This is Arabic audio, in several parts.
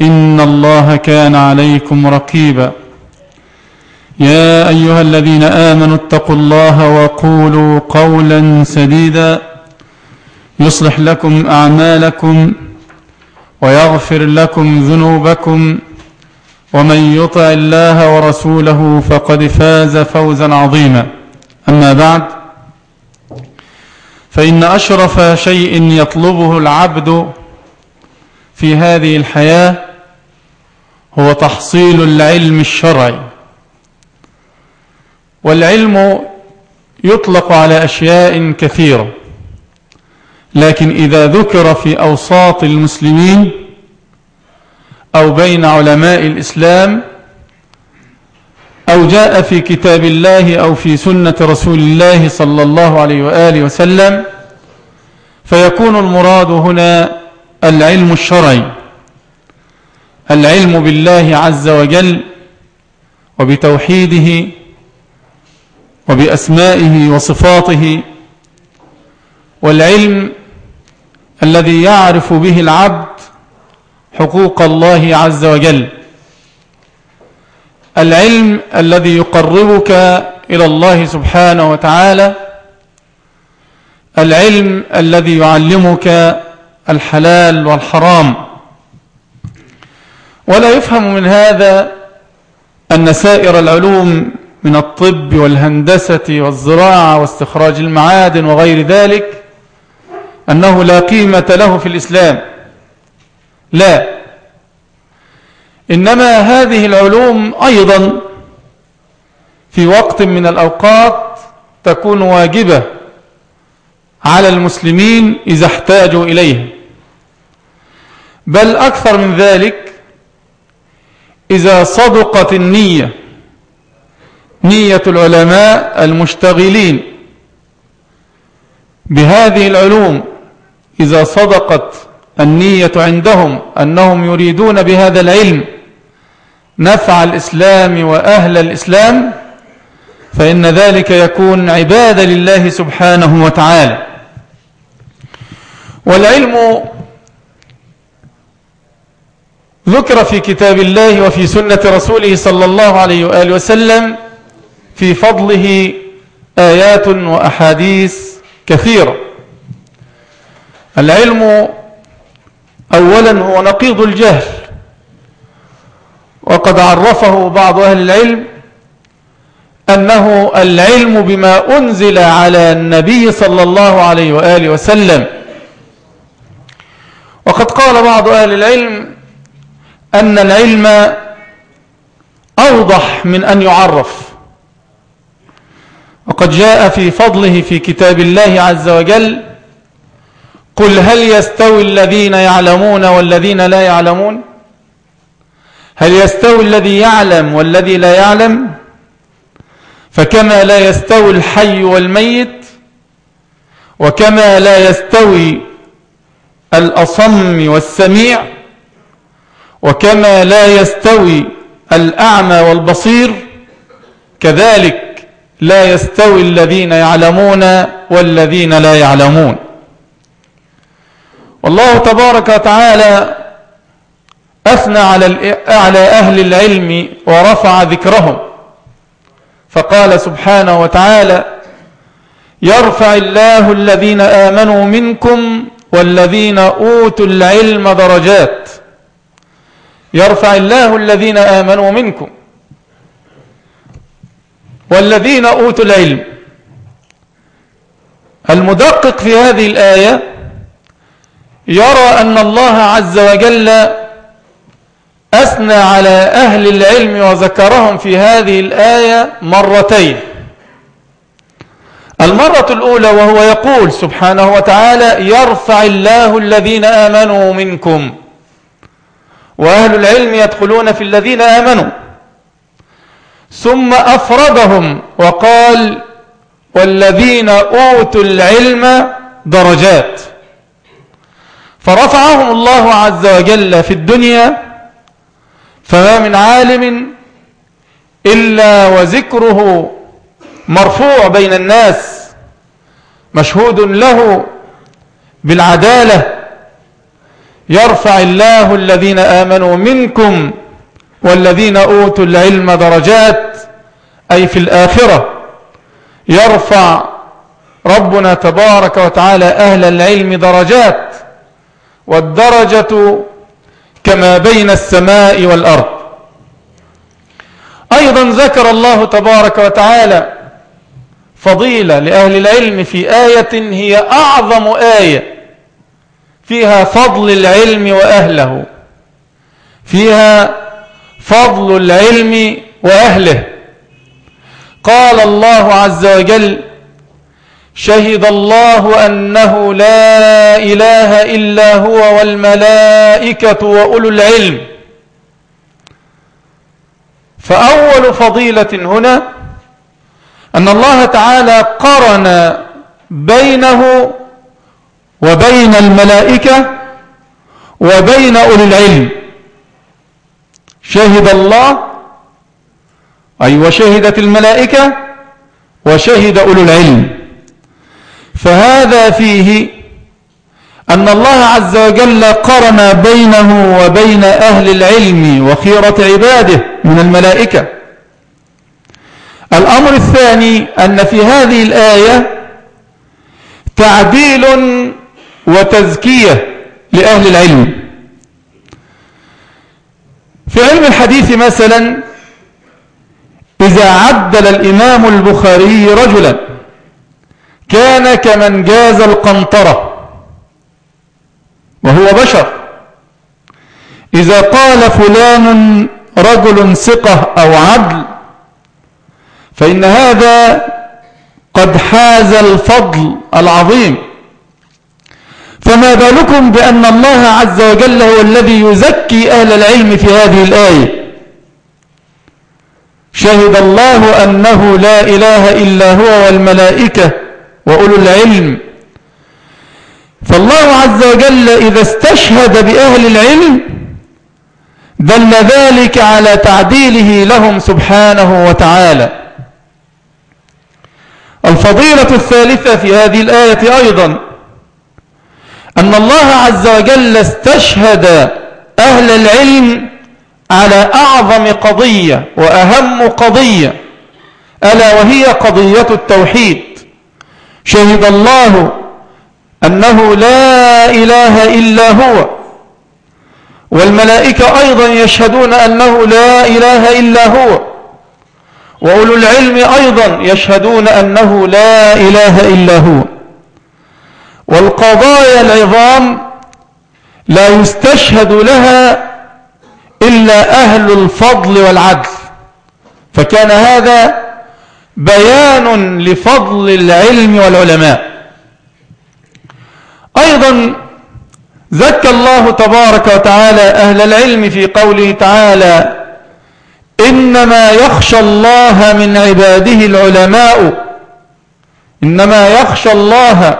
إن الله كان عليكم رقيبا. يا أيها الذين آمنوا اتقوا الله وقولوا قولا سديدا. يصلح لكم أعمالكم ويغفر لكم ذنوبكم. ومن يطع الله ورسوله فقد فاز فوزا عظيما. أما بعد فإن أشرف شيء يطلبه العبد في هذه الحياة هو تحصيل العلم الشرعي. والعلم يطلق على أشياء كثيرة لكن إذا ذكر في أوساط المسلمين أو بين علماء الإسلام أو جاء في كتاب الله أو في سنة رسول الله صلى الله عليه وآله وسلم فيكون المراد هنا العلم الشرعي العلم بالله عز وجل وبتوحيده وبأسمائه وصفاته والعلم الذي يعرف به العبد حقوق الله عز وجل. العلم الذي يقربك إلى الله سبحانه وتعالى. العلم الذي يعلمك الحلال والحرام. ولا يفهم من هذا أن سائر العلوم من الطب والهندسة والزراعة واستخراج المعادن وغير ذلك أنه لا قيمة له في الإسلام. لا. إنما هذه العلوم أيضا في وقت من الأوقات تكون واجبة. على المسلمين إذا احتاجوا إليها. بل أكثر من ذلك إذا صدقت النية نية العلماء المشتغلين بهذه العلوم. إذا صدقت النية عندهم أنهم يريدون بهذا العلم نفع الإسلام وأهل الإسلام فإن ذلك يكون عبادة لله سبحانه وتعالى. والعلم ذكر في كتاب الله وفي سنة رسوله صلى الله عليه وآله وسلم في فضله آيات وأحاديث كثيرة العلم أولا هو نقيض الجهل وقد عرفه بعض أهل العلم أنه العلم بما أنزل على النبي صلى الله عليه وآله وسلم وقد قال بعض أهل العلم أن العلم أوضح من أن يعرف. وقد جاء في فضله في كتاب الله عز وجل قل هل يستوي الذين يعلمون والذين لا يعلمون؟ هل يستوي الذي يعلم والذي لا يعلم؟ فكما لا يستوي الحي والميت وكما لا يستوي الأصم والسميع وكما لا يستوي الأعمى والبصير كذلك لا يستوي الذين يعلمون والذين لا يعلمون. والله تبارك وتعالى أثنى على على أهل العلم ورفع ذكرهم. فقال سبحانه وتعالى يرفع الله الذين آمنوا منكم والذين أوتوا العلم درجات. يرفع الله الذين آمنوا منكم. والذين أوتوا العلم. المدقق في هذه الآية يرى أن الله عز وجل أثنى على أهل العلم وذكرهم في هذه الآية مرتين. المرة الأولى وهو يقول سبحانه وتعالى يرفع الله الذين آمنوا منكم وأهل العلم يدخلون في الذين آمنوا ثم أفردهم وقال والذين أوتوا العلم درجات فرفعهم الله عز وجل في الدنيا فما من عالم إلا وذكره مرفوع بين الناس مشهود له بالعدالة. يرفع الله الذين آمنوا منكم والذين أوتوا العلم درجات أي في الآخرة. يرفع ربنا تبارك وتعالى أهل العلم درجات والدرجة كما بين السماء والأرض. أيضا ذكر الله تبارك وتعالى فضيلة لأهل العلم في آية هي أعظم آية فيها فضل العلم وأهله. فيها فضل العلم وأهله. قال الله عز وجل شهد الله أنه لا إله إلا هو والملائكة وأولو العلم فأول فضيلة هنا أن الله تعالى قرن بينه وبين الملائكة وبين أولي العلم. شهد الله أي وشهدت الملائكة وشهد أولو العلم. فهذا فيه أن الله عز وجل قرن بينه وبين أهل العلم وخيرة عباده من الملائكة. الأمر الثاني أن في هذه الآية تعديل وتزكية لأهل العلم. في علم الحديث مثلا إذا عدل الإمام البخاري رجلا كان كمن جاز القنطرة وهو بشر. إذا قال فلان رجل ثقة أو عدل فإن هذا قد حاز الفضل العظيم. فما بالكم بأن الله عز وجل هو الذي يزكي أهل العلم في هذه الآية؟ شهد الله أنه لا إله إلا هو والملائكة وأولو العلم. فالله عز وجل إذا استشهد بأهل العلم دل ذلك على تعديله لهم سبحانه وتعالى. الفضيلة الثالثة في هذه الآية أيضا أن الله عز وجل استشهد أهل العلم على أعظم قضية وأهم قضية ألا وهي قضية التوحيد. شهد الله أنه لا إله إلا هو والملائكة أيضا يشهدون أنه لا إله إلا هو. وأولو العلم أيضا يشهدون أنه لا إله إلا هو. والقضايا العظام لا يستشهد لها إلا أهل الفضل والعدل. فكان هذا بيان لفضل العلم والعلماء. أيضا زكى الله تبارك وتعالى أهل العلم في قوله تعالى إنما يخشى الله من عباده العلماء. إنما يخشى الله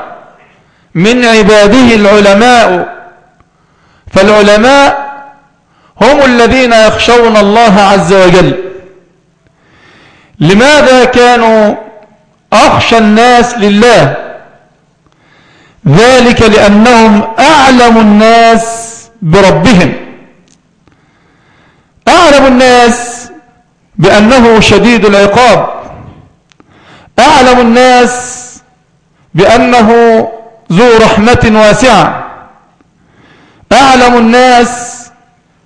من عباده العلماء. فالعلماء هم الذين يخشون الله عز وجل. لماذا كانوا أخشى الناس لله؟ ذلك لأنهم أعلم الناس بربهم. أعلم الناس بأنه شديد العقاب. أعلم الناس بأنه ذو رحمة واسعة. أعلم الناس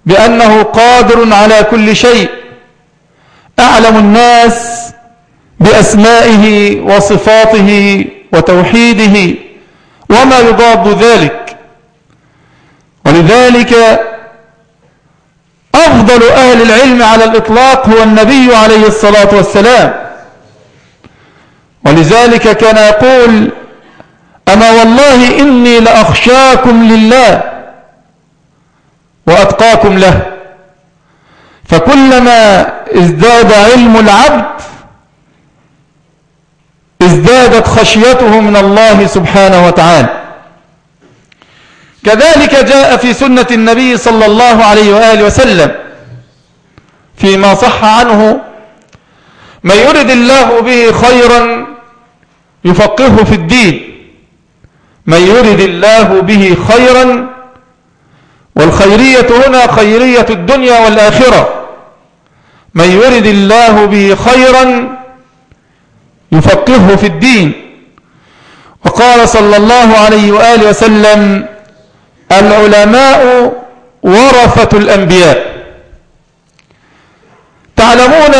بأنه قادر على كل شيء. أعلم الناس بأسمائه وصفاته وتوحيده وما يضاد ذلك. ولذلك أفضل أهل العلم على الإطلاق هو النبي عليه الصلاة والسلام. ولذلك كان يقول أما والله إني لأخشاكم لله وأتقاكم له. فكلما ازداد علم العبد ازدادت خشيته من الله سبحانه وتعالى. كذلك جاء في سنة النبي صلى الله عليه وآله وسلم فيما صح عنه من يرد الله به خيرا يفقهه في الدين. من يرد الله به خيرا والخيرية هنا خيرية الدنيا والآخرة. من يرد الله به خيرا يفقهه في الدين. وقال صلى الله عليه وآله وسلم العلماء ورثة الأنبياء. تعلمون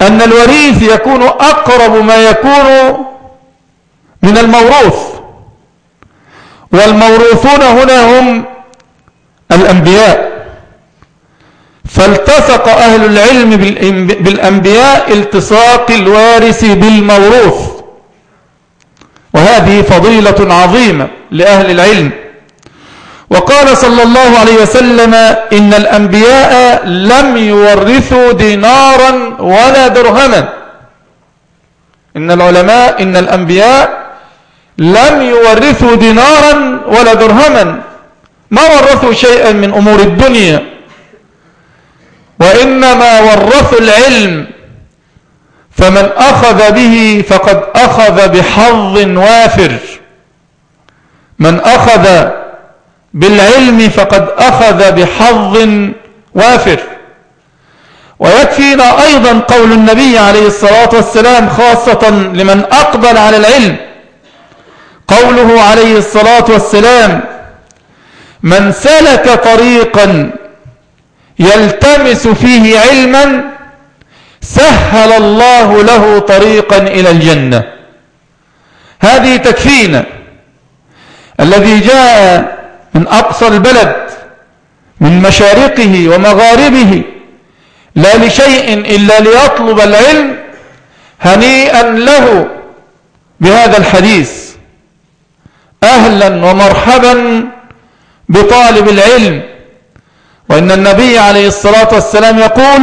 أن الوريث يكون أقرب ما يكون من الموروث. والموروثون هنا هم الأنبياء. فالتصق أهل العلم بالأنبياء التصاق الوارث بالموروث. وهذه فضيلة عظيمة لأهل العلم. وقال صلى الله عليه وسلم إن الأنبياء لم يورثوا دينارا ولا درهما. إن العلماء إن الأنبياء لم يورثوا دينارا ولا درهما. ما ورثوا شيئا من أمور الدنيا. وإنما ورثوا العلم فمن أخذ به فقد أخذ بحظ وافر. من أخذ بالعلم فقد أخذ بحظ وافر. ويكفينا أيضا قول النبي عليه الصلاة والسلام خاصة لمن أقبل على العلم. قوله عليه الصلاة والسلام من سلك طريقا يلتمس فيه علما سهل الله له طريقا إلى الجنة. هذه تكفينا الذي جاء من أقصى البلد من مشارقه ومغاربه لا لشيء إلا ليطلب العلم هنيئا له بهذا الحديث. أهلا ومرحبا بطالب العلم. وإن النبي عليه الصلاة والسلام يقول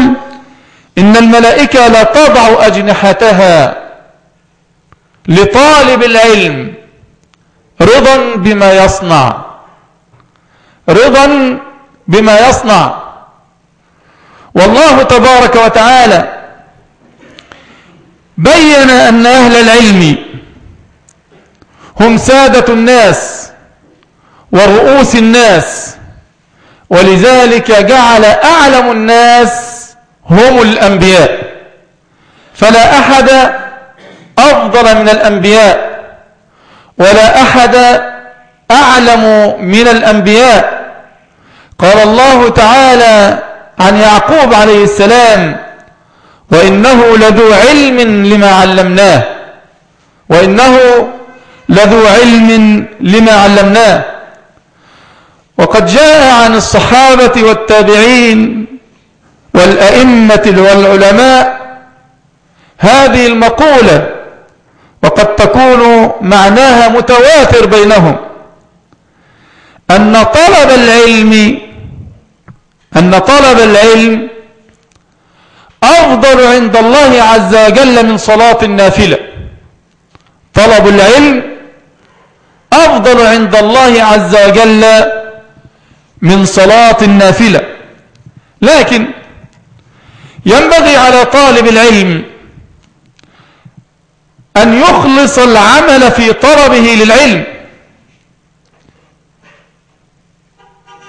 إن الملائكة لا تضع أجنحتها لطالب العلم رضا بما يصنع. رضا بما يصنع. والله تبارك وتعالى بين أن أهل العلم هم سادة الناس ورؤوس الناس ولذلك جعل أعلم الناس هم الأنبياء. فلا أحد أفضل من الأنبياء ولا أحد أعلم من الأنبياء. قال الله تعالى عن يعقوب عليه السلام وإنه لذو علم لما علمناه. وإنه لذو علم لما علمناه. وقد جاء عن الصحابة والتابعين والأئمة والعلماء هذه المقولة وقد تكون معناها متواتر بينهم. أن طلب العلم أن طلب العلم أفضل عند الله عز وجل من صلاة النافلة. طلب العلم أفضل عند الله عز وجل من صلاة النافلة. لكن ينبغي على طالب العلم أن يخلص العمل في طلبه للعلم.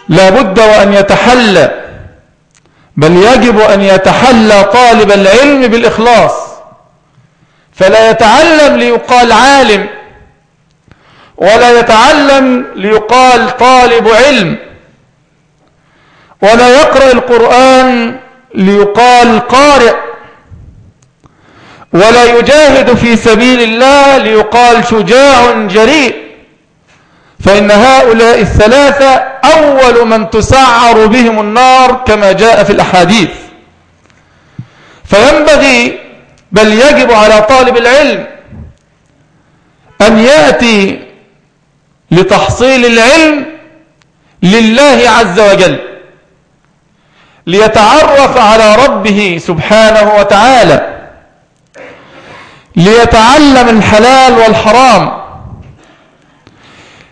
لا بد وأن يتحلى بل يجب أن يتحلى طالب العلم بالإخلاص. فلا يتعلم ليقال عالم ولا يتعلم ليقال طالب علم. ولا يقرأ القرآن ليقال قارئ. ولا يجاهد في سبيل الله ليقال شجاع جريء. فإن هؤلاء الثلاثة أول من تسعر بهم النار كما جاء في الأحاديث. فينبغي بل يجب على طالب العلم أن يأتي لتحصيل العلم لله عز وجل. ليتعرف على ربه سبحانه وتعالى. ليتعلم الحلال والحرام.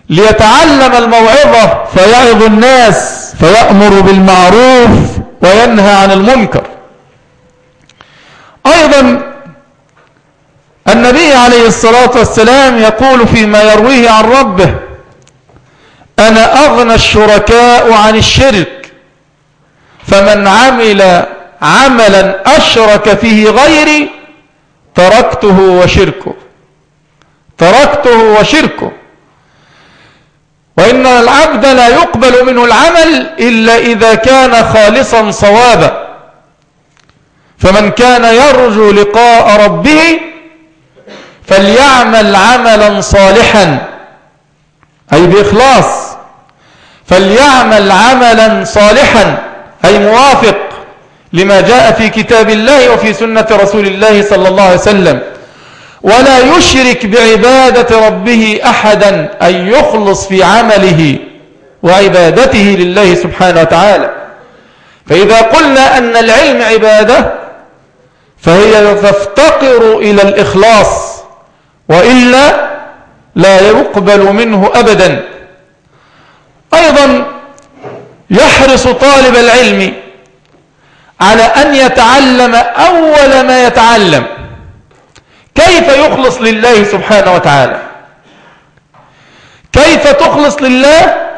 ليتعلم الموعظة فيعظ الناس فيأمر بالمعروف وينهى عن المنكر. أيضا النبي عليه الصلاة والسلام يقول فيما يرويه عن ربه أنا أغنى الشركاء عن الشرك. فمن عمل عملا أشرك فيه غيري تركته وشركه. تركته وشركه. وإن العبد لا يقبل منه العمل إلا إذا كان خالصا صوابا. فمن كان يرجو لقاء ربه فليعمل عملا صالحا. أي بإخلاص. فليعمل عملا صالحا. أي موافق لما جاء في كتاب الله وفي سنة رسول الله صلى الله عليه وسلم. ولا يشرك بعبادة ربه أحدا أن يخلص في عمله وعبادته لله سبحانه وتعالى. فإذا قلنا أن العلم عبادة فهي تفتقر إلى الإخلاص وإلا لا يقبل منه أبدا. أيضا يحرص طالب العلم على أن يتعلم أول ما يتعلم. كيف يخلص لله سبحانه وتعالى؟ كيف تخلص لله؟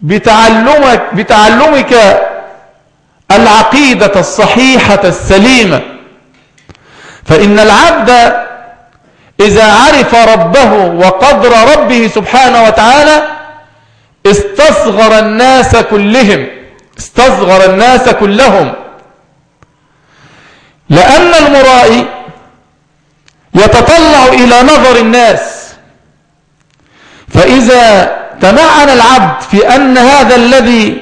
بتعلمك, بتعلمك العقيدة الصحيحة السليمة. فإن العبد إذا عرف ربه وقدر ربه سبحانه وتعالى استصغر الناس كلهم استصغر الناس كلهم. لأن المرائي يتطلع إلى نظر الناس. فإذا تمعن العبد في أن هذا الذي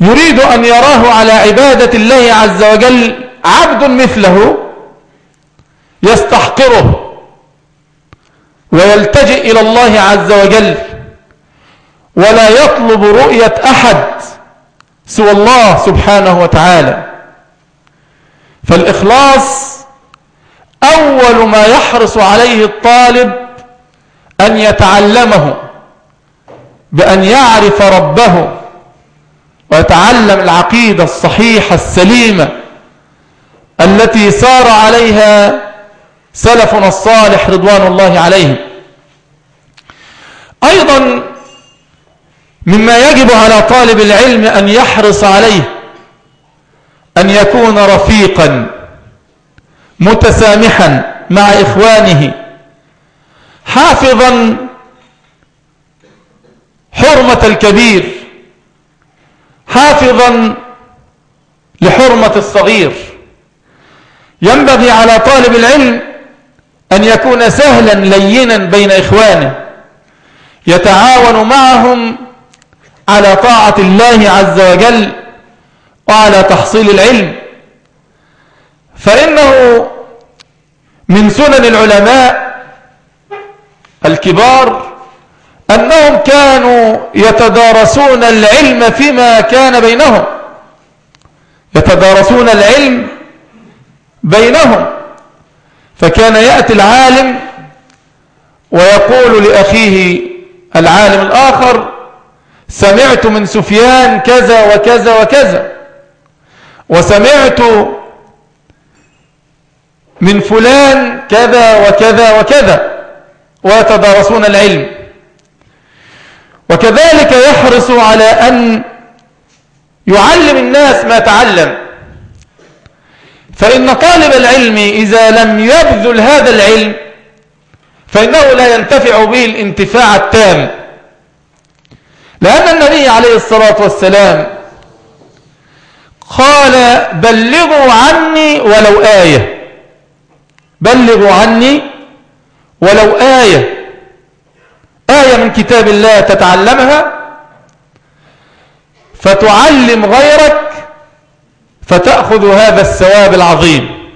يريد أن يراه على عبادة الله عز وجل عبد مثله يستحقره ويلتجئ إلى الله عز وجل. ولا يطلب رؤية أحد سوى الله سبحانه وتعالى. فالإخلاص أول ما يحرص عليه الطالب أن يتعلمه بأن يعرف ربه ويتعلم العقيدة الصحيحة السليمة التي سار عليها سلفنا الصالح رضوان الله عليهم أيضا مما يجب على طالب العلم أن يحرص عليه أن يكون رفيقا متسامحا مع إخوانه حافظا حرمة الكبير حافظا لحرمة الصغير. ينبغي على طالب العلم أن يكون سهلا لينا بين إخوانه يتعاون معهم على طاعة الله عز وجل وعلى تحصيل العلم. فإنه من سنن العلماء الكبار أنهم كانوا يتدارسون العلم فيما كان بينهم. يتدارسون العلم بينهم. فكان يأتي العالم ويقول لأخيه العالم الآخر سمعت من سفيان كذا وكذا وكذا. وسمعت من فلان كذا وكذا وكذا. ويتدارسون العلم. وكذلك يحرص على أن يعلم الناس ما تعلم. فإن طالب العلم إذا لم يبذل هذا العلم فإنه لا ينتفع به الانتفاع التام. لأن النبي عليه الصلاة والسلام قال بلغوا عني ولو آية. بلغوا عني ولو آية. آية من كتاب الله تتعلمها. فتعلم غيرك فتأخذ هذا الثواب العظيم.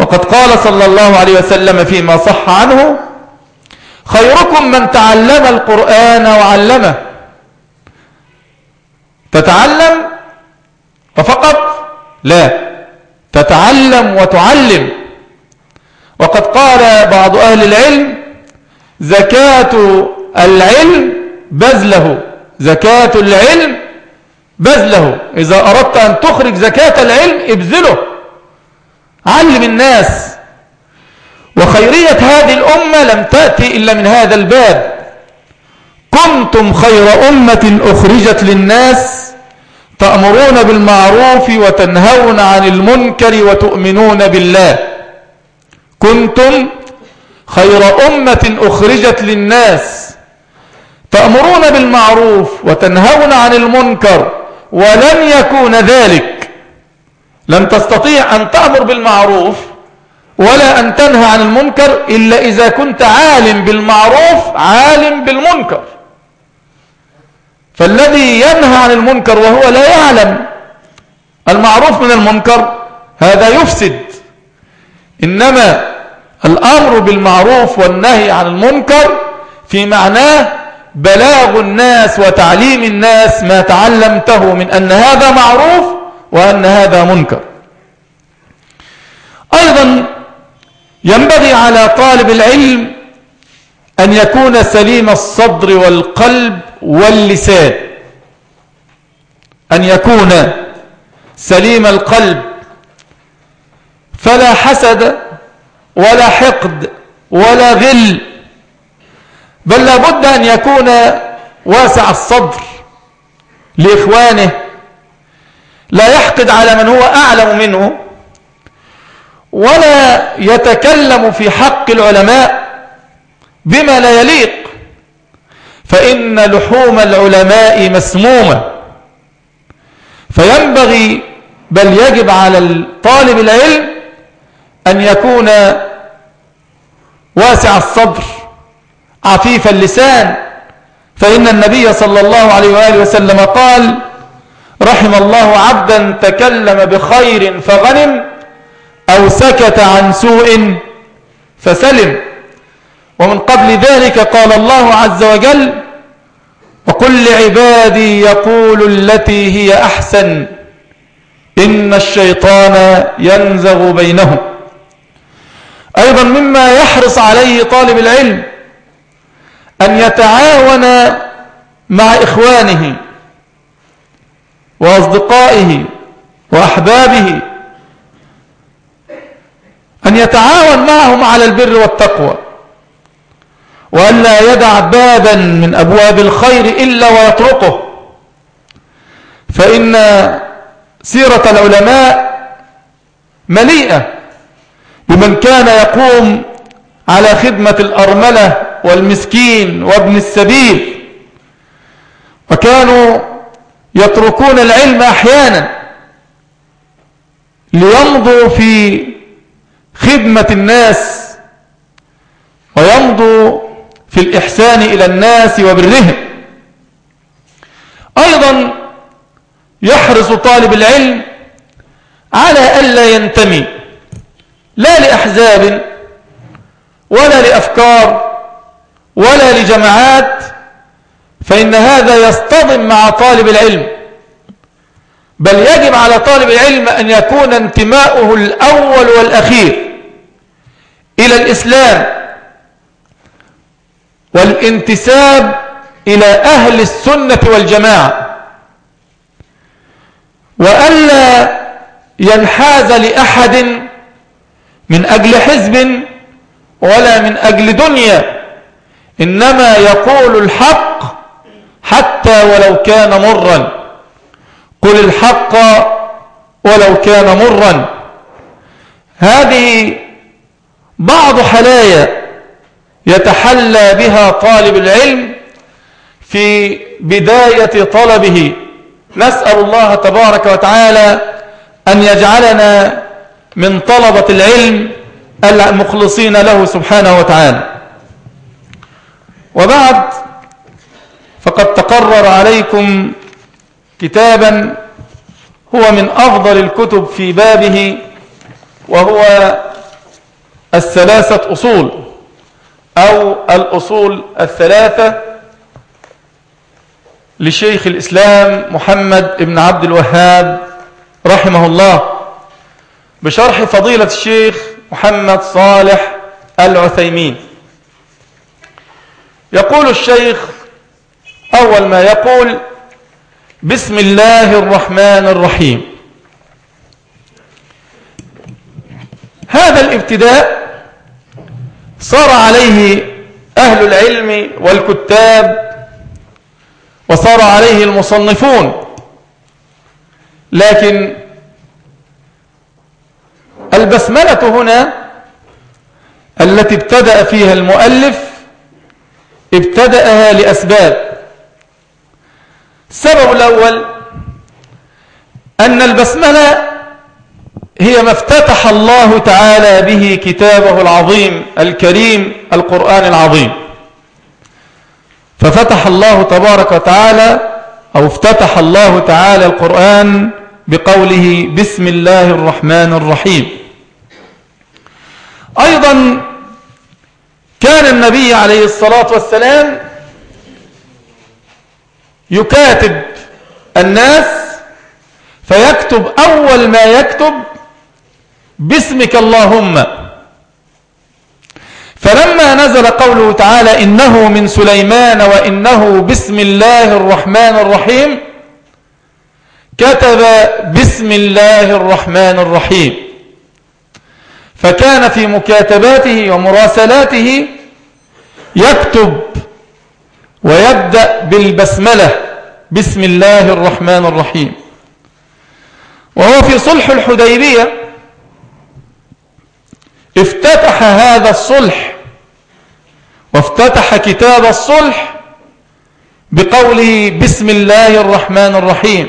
وقد قال صلى الله عليه وسلم فيما صح عنه خيركم من تعلم القرآن وعلمه. تتعلم ففقط لا تتعلم وتعلم. وقد قال بعض أهل العلم زكاة العلم بذله. زكاة العلم بذله. إذا أردت أن تخرج زكاة العلم ابذله. علم الناس. وخيرية هذه الأمة لم تأتي إلا من هذا الباب. كنتم خير أمة أخرجت للناس تأمرون بالمعروف وتنهون عن المنكر وتؤمنون بالله. كنتم خير أمة أخرجت للناس تأمرون بالمعروف وتنهون عن المنكر ولم يكون ذلك. لن تستطيع أن تأمر بالمعروف ولا أن تنهى عن المنكر إلا إذا كنت عالم بالمعروف عالم بالمنكر. فالذي ينهى عن المنكر وهو لا يعلم المعروف من المنكر هذا يفسد. إنما الأمر بالمعروف والنهي عن المنكر في معناه بلاغ الناس وتعليم الناس ما تعلمته من أن هذا معروف وأن هذا منكر. أيضا ينبغي على طالب العلم أن يكون سليم الصدر والقلب واللسان. أن يكون سليم القلب. فلا حسد ولا حقد ولا غل. بل لابد أن يكون واسع الصدر لإخوانه. لا يحقد على من هو أعلم منه. ولا يتكلم في حق العلماء بما لا يليق. فإن لحوم العلماء مسمومة. فينبغي بل يجب على طالب العلم أن يكون واسع الصدر عفيف اللسان. فإن النبي صلى الله عليه وآله وسلم قال رحم الله عبدا تكلم بخير فغنم أو سكت عن سوء فسلم. ومن قبل ذلك قال الله عز وجل وقل لعبادي يقول التي هي أحسن. إن الشيطان ينزغ بينهم. أيضا مما يحرص عليه طالب العلم أن يتعاون مع إخوانه وأصدقائه وأحبابه أن يتعاون معهم على البر والتقوى. وأن لا يدع بابا من أبواب الخير إلا ويطرقه فإن سيرة العلماء مليئة بمن كان يقوم على خدمة الأرملة والمسكين وابن السبيل. وكانوا يتركون العلم أحيانا ليمضوا في خدمة الناس في الإحسان إلى الناس وبرهم أيضا يحرص طالب العلم على ألا ينتمي لا لأحزاب ولا لأفكار ولا لجماعات فإن هذا يصطدم مع طالب العلم. بل يجب على طالب العلم أن يكون انتماؤه الأول والأخير إلى الإسلام والانتساب إلى أهل السنة والجماعة. وألا ينحاز لأحد من أجل حزب ولا من أجل دنيا إنما يقول الحق حتى ولو كان مرا. قل الحق ولو كان مرا. هذه بعض حلايا يتحلى بها طالب العلم في بداية طلبه. نسأل الله تبارك وتعالى أن يجعلنا من طلبة العلم المخلصين له سبحانه وتعالى. وبعد فقد تقرر عليكم كتابا هو من أفضل الكتب في بابه وهو الثلاثة أصول. أو الأصول الثلاثة لشيخ الإسلام محمد بن عبد الوهاب رحمه الله بشرح فضيلة الشيخ محمد صالح العثيمين. يقول الشيخ أول ما يقول بسم الله الرحمن الرحيم. هذا الابتداء صار عليه أهل العلم والكتاب وصار عليه المصنفون. لكن البسملة هنا التي ابتدأ فيها المؤلف ابتدأها لأسباب. السبب الأول أن البسملة هي ما افتتح الله تعالى به كتابه العظيم الكريم القرآن العظيم. ففتح الله تبارك وتعالى أو افتتح الله تعالى القرآن بقوله بسم الله الرحمن الرحيم. أيضا كان النبي عليه الصلاة والسلام يكاتب الناس فيكتب أول ما يكتب باسمك اللهم. فلما نزل قوله تعالى إنه من سليمان وإنه بسم الله الرحمن الرحيم كتب بسم الله الرحمن الرحيم. فكان في مكاتباته ومراسلاته يكتب ويبدأ بالبسملة بسم الله الرحمن الرحيم. وهو في صلح الحديبية افتتح هذا الصلح وافتتح كتاب الصلح بقوله بسم الله الرحمن الرحيم.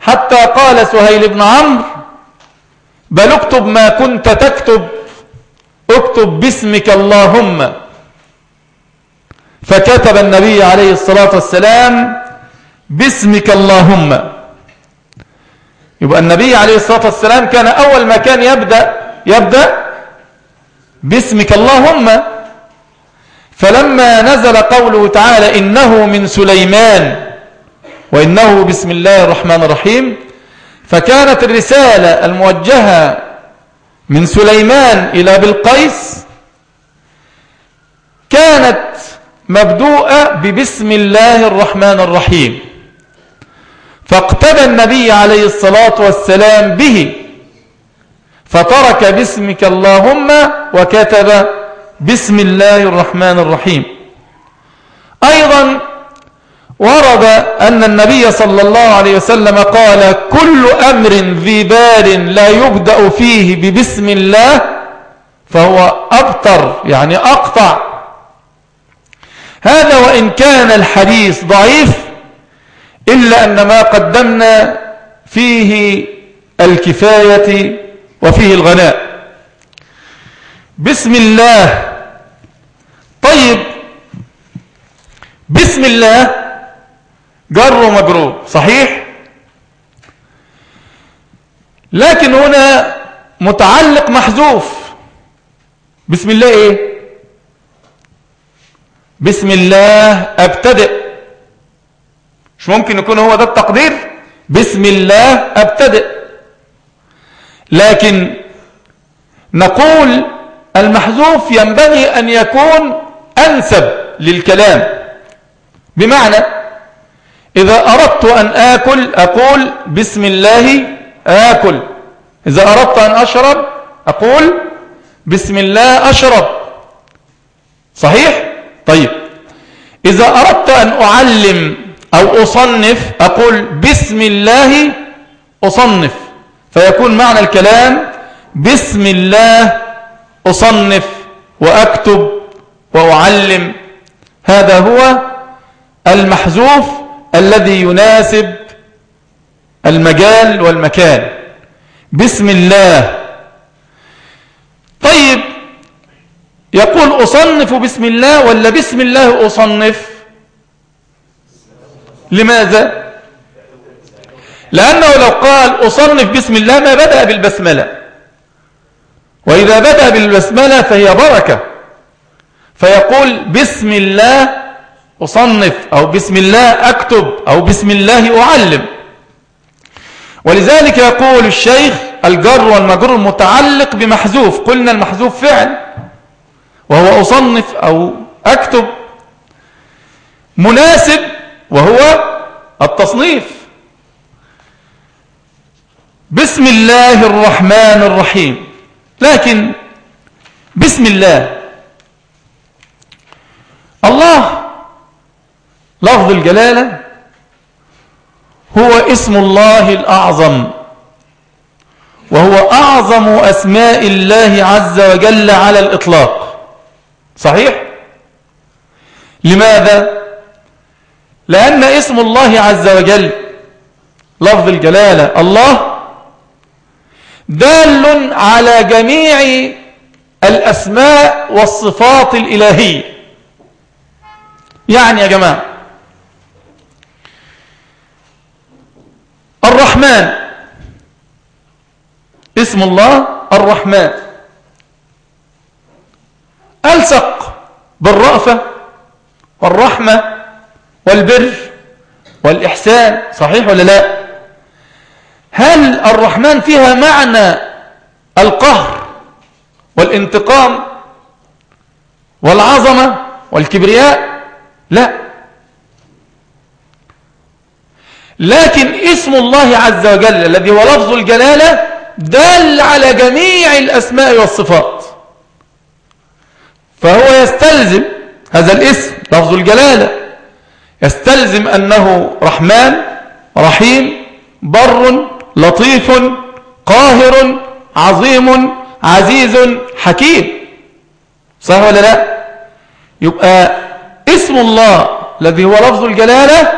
حتى قال سهيل بن عمرو بل اكتب ما كنت تكتب اكتب باسمك اللهم. فكتب النبي عليه الصلاة والسلام باسمك اللهم. يبقى النبي عليه الصلاة والسلام كان أول ما كان يبدأ يبدأ باسمك اللهم. فلما نزل قوله تعالى إنه من سليمان وإنه بسم الله الرحمن الرحيم فكانت الرسالة الموجهة من سليمان إلى بلقيس كانت مبدوءة ببسم الله الرحمن الرحيم. فاقتدى النبي عليه الصلاة والسلام به فترك باسمك اللهم وكتب بسم الله الرحمن الرحيم. أيضا ورد أن النبي صلى الله عليه وسلم قال كل أمر ذي بال لا يبدأ فيه ببسم الله فهو أبتر يعني أقطع. هذا وإن كان الحديث ضعيف إلا أن ما قدمنا فيه الكفاية وفيه الغناء. بسم الله. طيب. بسم الله. جر ومجرور. صحيح؟ لكن هنا متعلق محذوف. بسم الله إيه؟ بسم الله أبتدئ. مش ممكن يكون هو ده التقدير؟ بسم الله أبتدئ. لكن نقول المحذوف ينبغي أن يكون أنسب للكلام. بمعنى إذا أردت أن آكل أقول بسم الله آكل. إذا أردت أن أشرب أقول بسم الله أشرب. صحيح؟ طيب. إذا أردت أن أعلم أو أصنف أقول بسم الله أصنف. فيكون معنى الكلام بسم الله أصنف وأكتب وأعلم. هذا هو المحذوف الذي يناسب المجال والمكان. بسم الله. طيب يقول أصنف بسم الله ولا بسم الله أصنف؟ لماذا؟ لأنه لو قال أصنف بسم الله ما بدأ بالبسملة. وإذا بدأ بالبسملة فهي بركة. فيقول بسم الله أصنف أو بسم الله أكتب أو بسم الله أعلم. ولذلك يقول الشيخ الجر والمجرور متعلق بمحذوف. قلنا المحذوف فعل. وهو أصنف أو أكتب. مناسب وهو التصنيف. بسم الله الرحمن الرحيم. لكن بسم الله. الله لفظ الجلالة هو اسم الله الأعظم. وهو أعظم أسماء الله عز وجل على الإطلاق. صحيح؟ لماذا؟ لأن اسم الله عز وجل لفظ الجلالة. الله دال على جميع الأسماء والصفات الإلهية. يعني يا جماعة الرحمن اسم الله الرحمن. ألصق بالرأفة والرحمة والبر والإحسان صحيح ولا لا؟ هل الرحمن فيها معنى القهر والانتقام والعظمة والكبرياء؟ لا. لكن اسم الله عز وجل الذي هو لفظ الجلالة دل على جميع الأسماء والصفات. فهو يستلزم هذا الاسم لفظ الجلالة. يستلزم أنه رحمن رحيم بر لطيف قاهر عظيم عزيز حكيم. صح ولا لا؟ يبقى اسم الله الذي هو لفظ الجلالة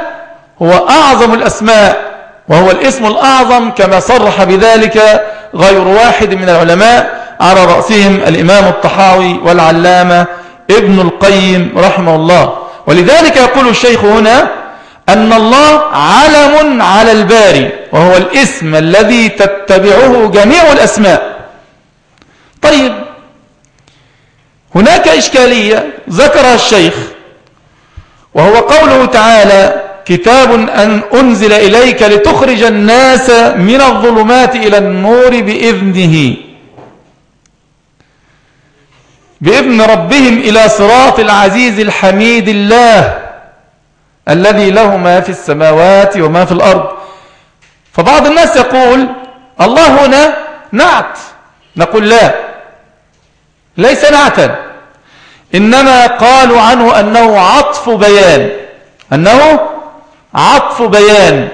هو أعظم الأسماء وهو الاسم الأعظم كما صرح بذلك غير واحد من العلماء على رأسهم الإمام الطحاوي والعلامة ابن القيم رحمه الله. ولذلك يقول الشيخ هنا أن الله علم على الباري وهو الاسم الذي تتبعه جميع الأسماء. طيب هناك إشكالية ذكرها الشيخ وهو قوله تعالى كتاب أن أنزل إليك لتخرج الناس من الظلمات إلى النور بإذنه. بإذن ربهم إلى صراط العزيز الحميد الله. الذي له ما في السماوات وما في الأرض. فبعض الناس يقول الله هنا نعت. نقول لا ليس نعتا. إنما قالوا عنه أنه عطف بيان. أنه عطف بيان.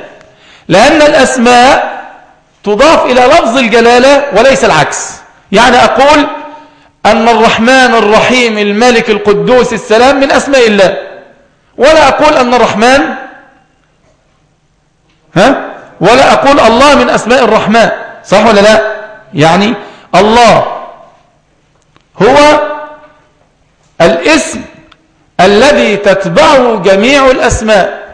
لأن الأسماء تضاف إلى لفظ الجلالة وليس العكس. يعني أقول أن الرحمن الرحيم الملك القدوس السلام من أسماء الله. ولا أقول أن الرحمن ها؟ ولا أقول الله من أسماء الرحمن. صح ولا لا؟ يعني الله هو الاسم الذي تتبعه جميع الأسماء.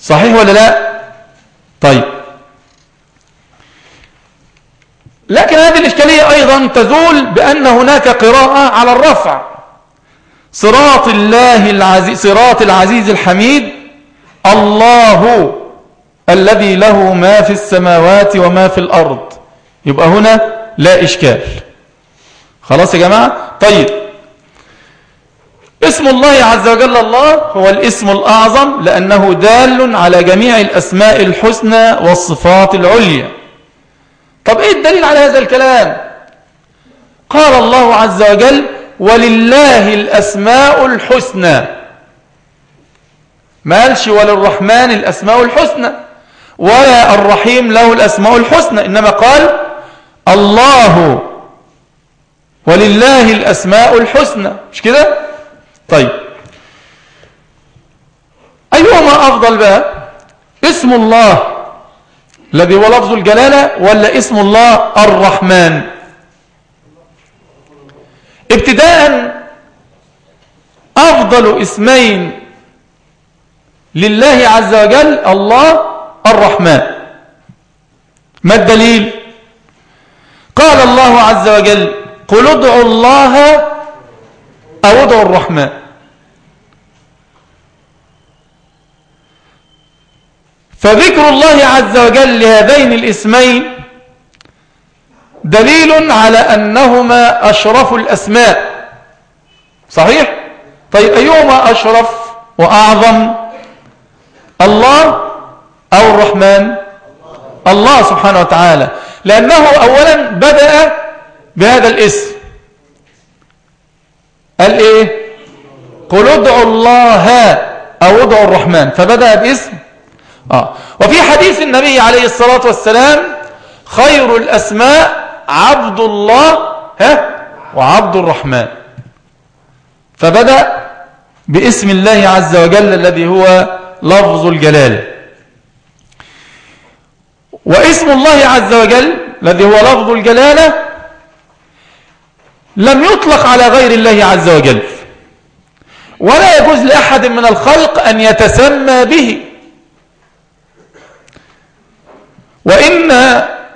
صحيح ولا لا؟ طيب. لكن هذه الإشكالية أيضا تزول بأن هناك قراءة على الرفع. صراط الله العزيز صراط العزيز الحميد الله الذي له ما في السماوات وما في الأرض. يبقى هنا لا إشكال. خلاص يا جماعة؟ طيب. اسم الله عز وجل الله هو الاسم الأعظم لأنه دال على جميع الأسماء الحسنى والصفات العليا. طب إيه الدليل على هذا الكلام؟ قال الله عز وجل ولله الأسماء الحسنى. ما قالش وللرحمن الأسماء الحسنى. ولا الرحيم له الأسماء الحسنى إنما قال الله. ولله الأسماء الحسنى. مش كده؟ طيب. أيهما أفضل بقى؟ اسم الله. الذي هو لفظ الجلالة ولا اسم الله الرحمن؟ ابتداء أفضل اسمين لله عز وجل الله الرحمن. ما الدليل؟ قال الله عز وجل قل ادعوا الله أو ادعوا الرحمن فذكر الله عز وجل لهذين الاسمين دليل على أنهما أشرف الأسماء. صحيح؟ طيب أيهما أشرف وأعظم؟ الله أو الرحمن؟ الله سبحانه وتعالى. لأنه أولا بدأ بهذا الاسم. قال إيه؟ قل ادعوا الله أو ادعوا الرحمن. فبدأ باسم. آه. وفي حديث النبي عليه الصلاة والسلام خير الأسماء عبد الله ها؟ وعبد الرحمن. فبدأ باسم الله عز وجل الذي هو لفظ الجلال واسم الله عز وجل الذي هو لفظ الجلالة لم يطلق على غير الله عز وجل. ولا يجوز لأحد من الخلق أن يتسمى به. وإن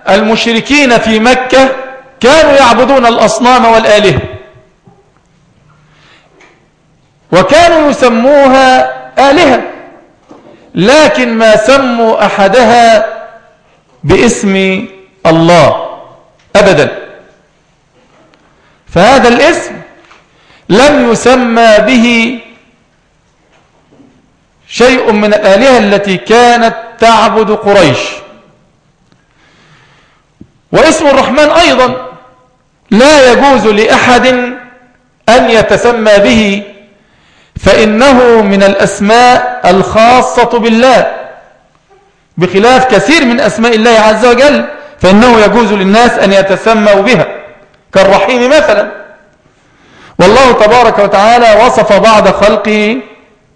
المشركين في مكة كانوا يعبدون الأصنام والآلهة. وكانوا يسموها آلهة لكن ما سموا أحدها باسم الله أبدا. فهذا الاسم لم يسمى به شيء من الآلهة التي كانت تعبد قريش. واسم الرحمن أيضا لا يجوز لأحد أن يتسمى به فإنه من الأسماء الخاصة بالله بخلاف كثير من أسماء الله عز وجل فإنه يجوز للناس أن يتسموا بها. كالرحيم مثلا. والله تبارك وتعالى وصف بعض خلقه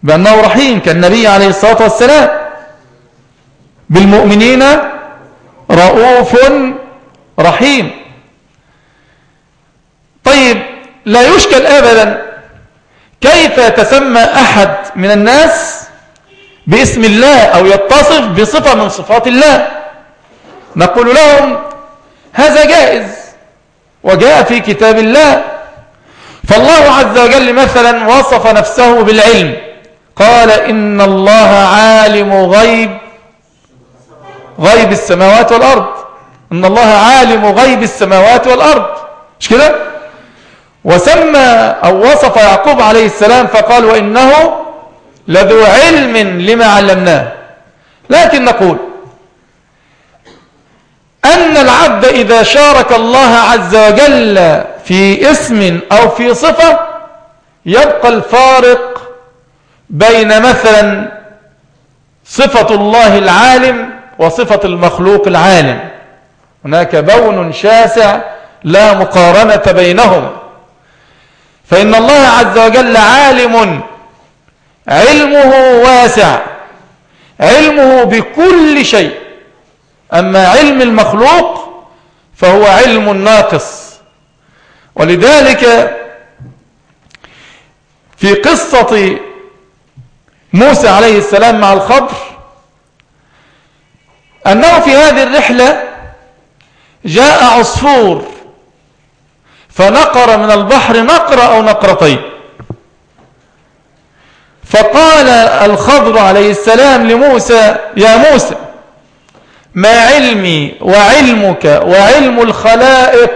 بأنه رحيم كالنبي عليه الصلاة والسلام. بالمؤمنين رؤوف رحيم. طيب لا يشكل أبدا كيف يتسمى أحد من الناس باسم الله أو يتصف بصفة من صفات الله؟ نقول لهم هذا جائز وجاء في كتاب الله. فالله عز وجل مثلا وصف نفسه بالعلم. قال إن الله عالم غيب غيب السماوات والأرض. إن الله عالم غيب السماوات والأرض. مش كده؟ وسمى أو وصف يعقوب عليه السلام فقال وإنه لذو علم لما علمناه. لكن نقول أن العبد إذا شارك الله عز وجل في اسم أو في صفة يبقى الفارق بين مثلا صفة الله العالم وصفة المخلوق العالم. هناك بون شاسع لا مقارنة بينهم. فإن الله عز وجل عالم علمه واسع علمه بكل شيء. أما علم المخلوق فهو علم ناقص. ولذلك في قصة موسى عليه السلام مع الخضر أنه في هذه الرحلة جاء عصفور فنقر من البحر نقرة أو نقرتين. فقال الخضر عليه السلام لموسى يا موسى ما علمي وعلمك وعلم الخلائق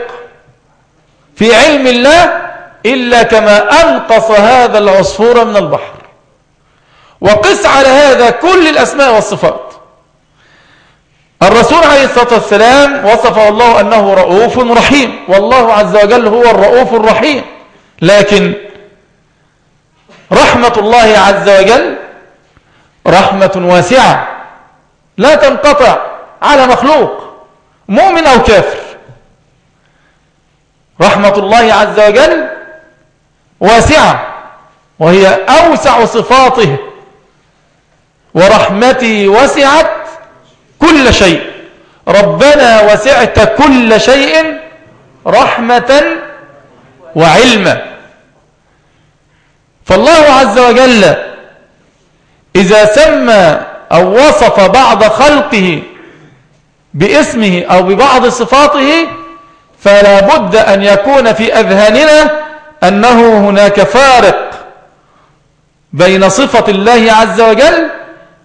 في علم الله إلا كما أنقص هذا العصفور من البحر. وقس على هذا كل الأسماء والصفات. الرسول عليه الصلاة والسلام وصفه الله أنه رؤوف رحيم. والله عز وجل هو الرؤوف الرحيم. لكن رحمة الله عز وجل رحمة واسعة لا تنقطع على مخلوق مؤمن أو كافر. رحمة الله عز وجل واسعة وهي أوسع صفاته ورحمتي وسعت كل شيء. ربنا وسعت كل شيء رحمة وعلما. فالله عز وجل إذا سمى أو وصف بعض خلقه باسمه أو ببعض صفاته فلا بد أن يكون في أذهاننا أنه هناك فارق بين صفة الله عز وجل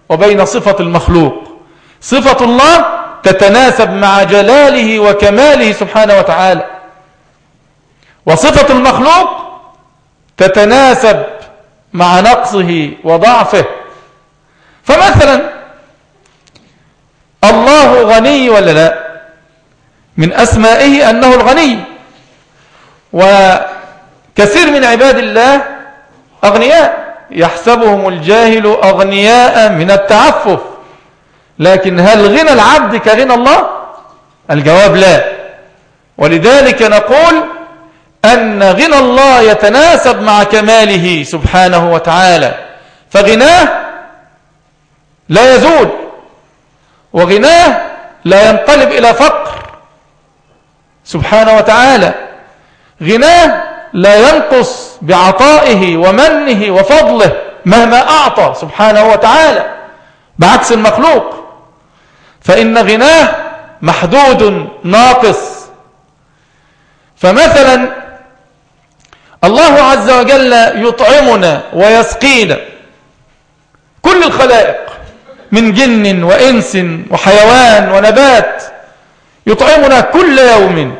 وبين صفة المخلوق. صفة الله تتناسب مع جلاله وكماله سبحانه وتعالى. وصفة المخلوق تتناسب مع نقصه وضعفه. فمثلا الله غني ولا لا؟ من أسمائه أنه الغني. وكثير من عباد الله أغنياء. يحسبهم الجاهل أغنياء من التعفف. لكن هل غنى العبد كغنى الله؟ الجواب لا. ولذلك نقول أن غنى الله يتناسب مع كماله سبحانه وتعالى. فغناه لا يزول وغناه لا ينقلب إلى فقر سبحانه وتعالى. غناه لا ينقص بعطائه ومنه وفضله مهما أعطى سبحانه وتعالى بعكس المخلوق. فإن غناه محدود ناقص. فمثلا الله عز وجل يطعمنا ويسقينا. كل الخلائق من جن وإنس وحيوان ونبات يطعمنا كل يوم.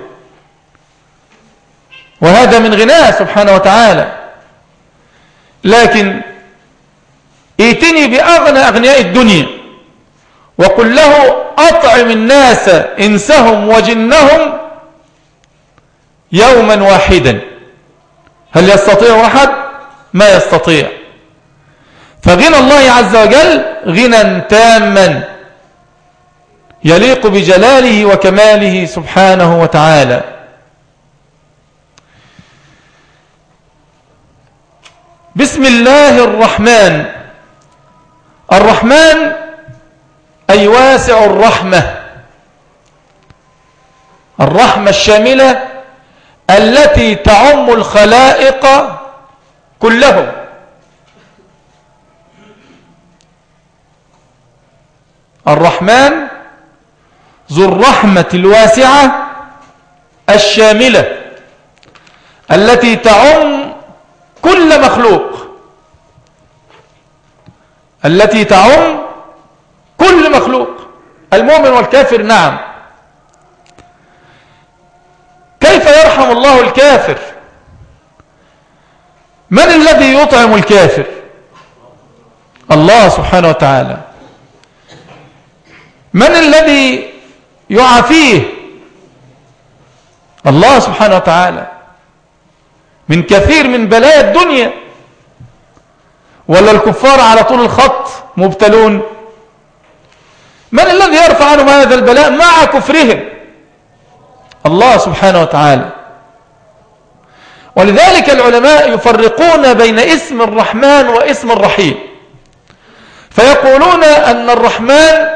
وهذا من غناه سبحانه وتعالى. لكن ائتني بأغنى أغنياء الدنيا. وقل له أطعم الناس إنسهم وجنهم يوما واحدا. هل يستطيع أحد؟ ما يستطيع. فغنى الله عز وجل غنى تاما يليق بجلاله وكماله سبحانه وتعالى. بسم الله الرحمن. الرحمن أي واسع الرحمة. الرحمة الشاملة التي تعم الخلائق كلهم. الرحمن ذو الرحمة الواسعة الشاملة التي تعم كل مخلوق. التي تعم كل مخلوق. المؤمن والكافر نعم. كيف يرحم الله الكافر؟ من الذي يطعم الكافر؟ الله سبحانه وتعالى. من الذي يعافيه؟ الله سبحانه وتعالى. من كثير من بلايا الدنيا. ولا الكفار على طول الخط مبتلون. من الذي يرفع عنهم هذا البلاء مع كفرهم؟ الله سبحانه وتعالى. ولذلك العلماء يفرقون بين اسم الرحمن واسم الرحيم. فيقولون أن الرحمن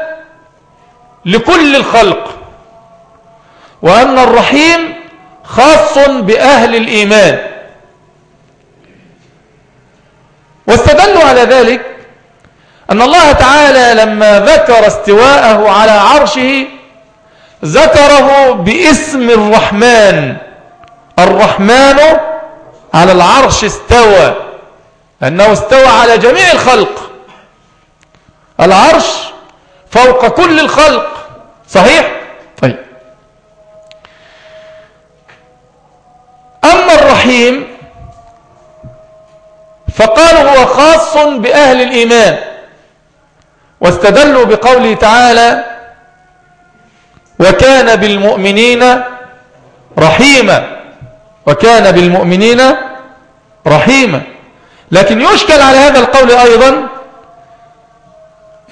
لكل الخلق وأن الرحيم خاص بأهل الإيمان. واستدلوا على ذلك أن الله تعالى لما ذكر استواءه على عرشه ذكره باسم الرحمن. الرحمن على العرش استوى أنه استوى على جميع الخلق. العرش فوق كل الخلق. صحيح؟ طيب. أما الرحيم فقالوا هو خاص بأهل الإيمان. واستدلوا بقوله تعالى وكان بالمؤمنين رحيما وكان بالمؤمنين رحيما. لكن يشكل على هذا القول أيضا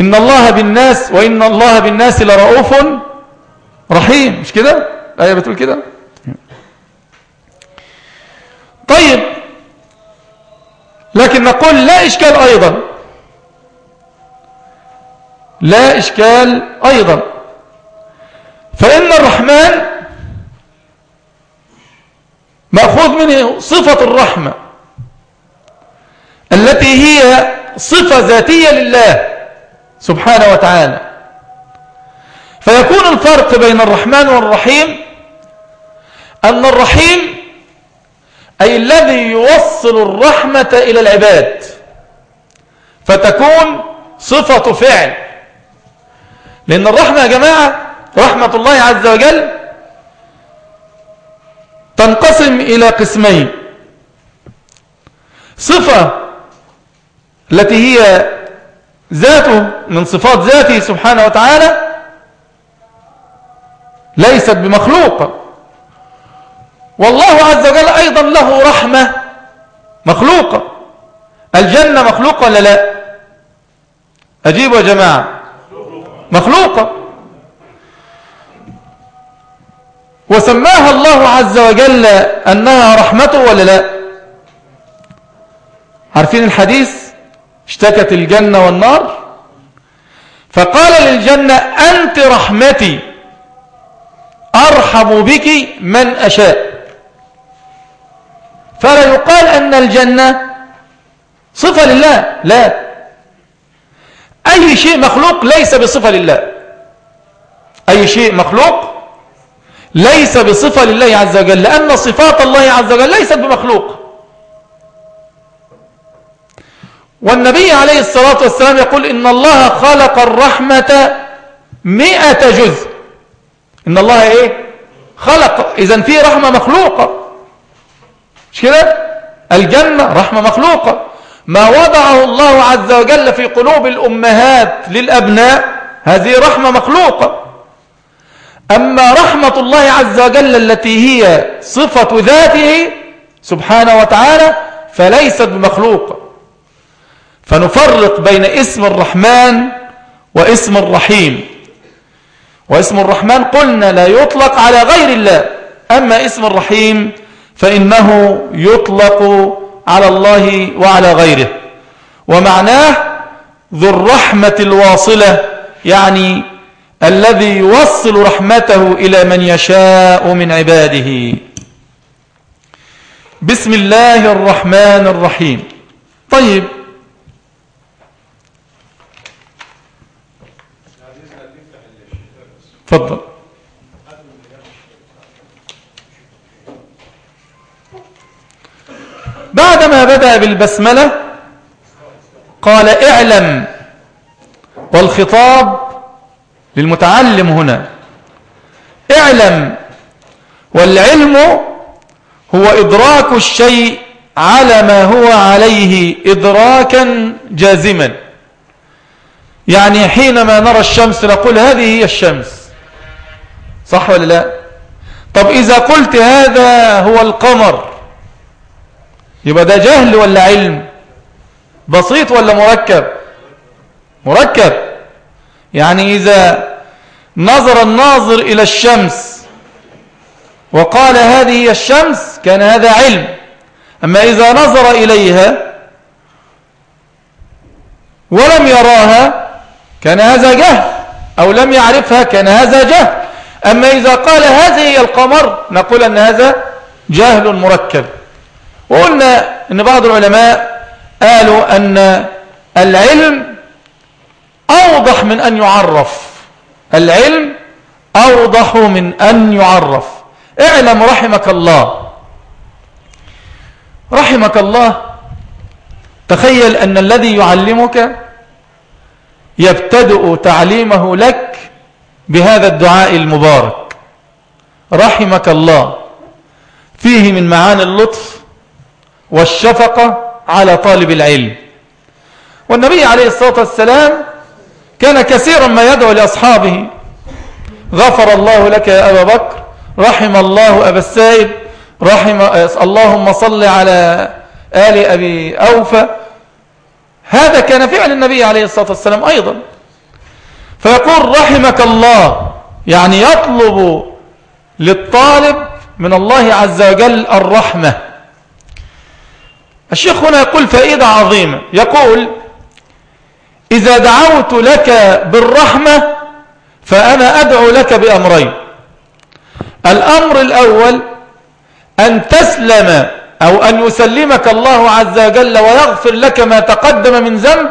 إن الله بالناس وإن الله بالناس لرؤوف رحيم. مش كده؟ الآية بتقول كده؟ طيب لكن نقول لا إشكال أيضا. لا إشكال أيضا. فإن الرحمن مأخوذ منه صفة الرحمة التي هي صفة ذاتية لله سبحانه وتعالى. فيكون الفرق بين الرحمن والرحيم أن الرحيم أي الذي يوصل الرحمة إلى العباد فتكون صفة فعل. لأن الرحمة يا جماعة رحمة الله عز وجل تنقسم إلى قسمين. صفة التي هي ذاته من صفات ذاته سبحانه وتعالى ليست بمخلوقة والله عز وجل أيضا له رحمة مخلوقة. الجنة مخلوقة ولا لا؟ أجيبوا يا جماعة. مخلوقة. وسماها الله عز وجل أنها رحمته ولا لا؟ عارفين الحديث؟ اشتكت الجنة والنار. فقال للجنة أنت رحمتي أرحم بك من أشاء. فلا يقال أن الجنة صفة لله لا. أي شيء مخلوق ليس بصفة لله. أي شيء مخلوق ليس بصفة لله عز وجل لأن صفات الله عز وجل ليست بمخلوق. والنبي عليه الصلاة والسلام يقول إن الله خلق الرحمة مئة جزء. إن الله إيه؟ خلق. إذا في رحمة مخلوقة. مش كده الجنة رحمة مخلوقة. ما وضعه الله عز وجل في قلوب الأمهات للأبناء هذه رحمة مخلوقة. أما رحمة الله عز وجل التي هي صفة ذاته سبحانه وتعالى فليست بمخلوقة فنفرق بين اسم الرحمن واسم الرحيم. واسم الرحمن قلنا لا يطلق على غير الله أما اسم الرحيم فإنه يطلق على الله وعلى غيره. ومعناه ذو الرحمة الواصلة يعني الذي يوصل رحمته إلى من يشاء من عباده. بسم الله الرحمن الرحيم. طيب. تفضل. بعدما بدأ بالبسملة قال اعلم والخطاب للمتعلم هنا. اعلم والعلم هو إدراك الشيء على ما هو عليه إدراكا جازما. يعني حينما نرى الشمس نقول هذه هي الشمس. صح ولا لا؟ طب إذا قلت هذا هو القمر يبقى ده جهل ولا علم؟ بسيط ولا مركب؟ مركب. يعني إذا نظر الناظر إلى الشمس وقال هذه هي الشمس كان هذا علم. أما إذا نظر إليها ولم يراها كان هذا جهل. أو لم يعرفها كان هذا جهل. أما إذا قال هذه هي القمر نقول أن هذا جهل مركب. وقلنا أن بعض العلماء قالوا أن العلم أوضح من أن يعرف. العلم أوضح من أن يعرف. اعلم رحمك الله. رحمك الله. تخيل أن الذي يعلمك يبتدئ تعليمه لك بهذا الدعاء المبارك. رحمك الله. فيه من معاني اللطف والشفقة على طالب العلم. والنبي عليه الصلاة والسلام كان كثيرا ما يدعو لأصحابه. غفر الله لك يا أبا بكر رحم الله أبا السائب رحم اللهم صل على آل أبي أوفى. هذا كان فعل النبي عليه الصلاة والسلام أيضا. فيقول رحمك الله يعني يطلب للطالب من الله عز وجل الرحمة. الشيخ هنا يقول فائدة عظيمة. يقول إذا دعوت لك بالرحمة فأنا أدعو لك بأمرين. الأمر الأول أن تسلم أو أن يسلمك الله عز وجل ويغفر لك ما تقدم من ذنب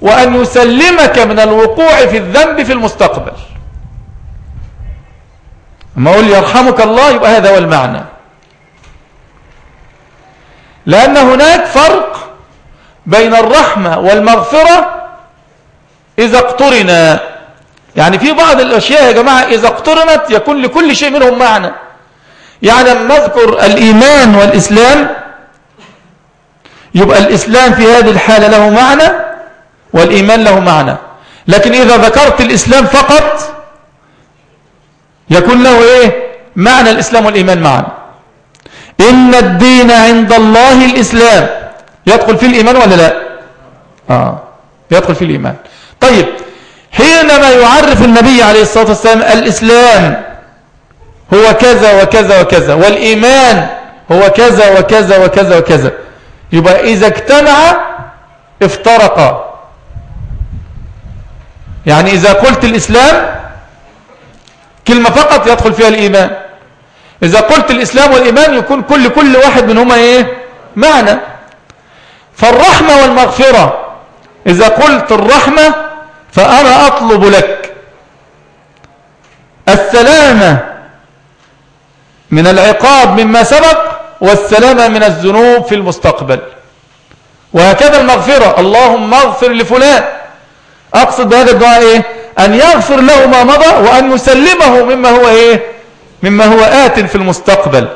وأن يسلمك من الوقوع في الذنب في المستقبل. ما أقول يرحمك الله يبقى هذا هو المعنى. لأن هناك فرق بين الرحمة والمغفرة إذا اقترنا. يعني في بعض الأشياء يا جماعة إذا اقترنت يكون لكل شيء منهم معنى. يعني لما نذكر الإيمان والإسلام يبقى الإسلام في هذه الحالة له معنى والإيمان له معنى. لكن إذا ذكرت الإسلام فقط يكون له إيه؟ معنى الإسلام والإيمان معا. إن الدين عند الله الإسلام. يدخل في الإيمان ولا لا؟ آه يدخل في الإيمان. طيب حينما يعرف النبي عليه الصلاة والسلام الإسلام هو كذا وكذا وكذا والإيمان هو كذا وكذا وكذا وكذا يبقى إذا اجتمع افترقا يعني إذا قلت الإسلام كلمة فقط يدخل فيها الإيمان. إذا قلت الإسلام والإيمان يكون كل كل واحد منهما إيه؟ معنى. فالرحمة والمغفرة إذا قلت الرحمة فأنا أطلب لك السلامة من العقاب مما سبق والسلامة من الذنوب في المستقبل. وهكذا المغفرة اللهم اغفر لفلان. أقصد بهذا الدعاء إيه؟ أن يغفر له ما مضى وأن يسلمه مما هو إيه؟ مما هو آت في المستقبل.